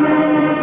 Música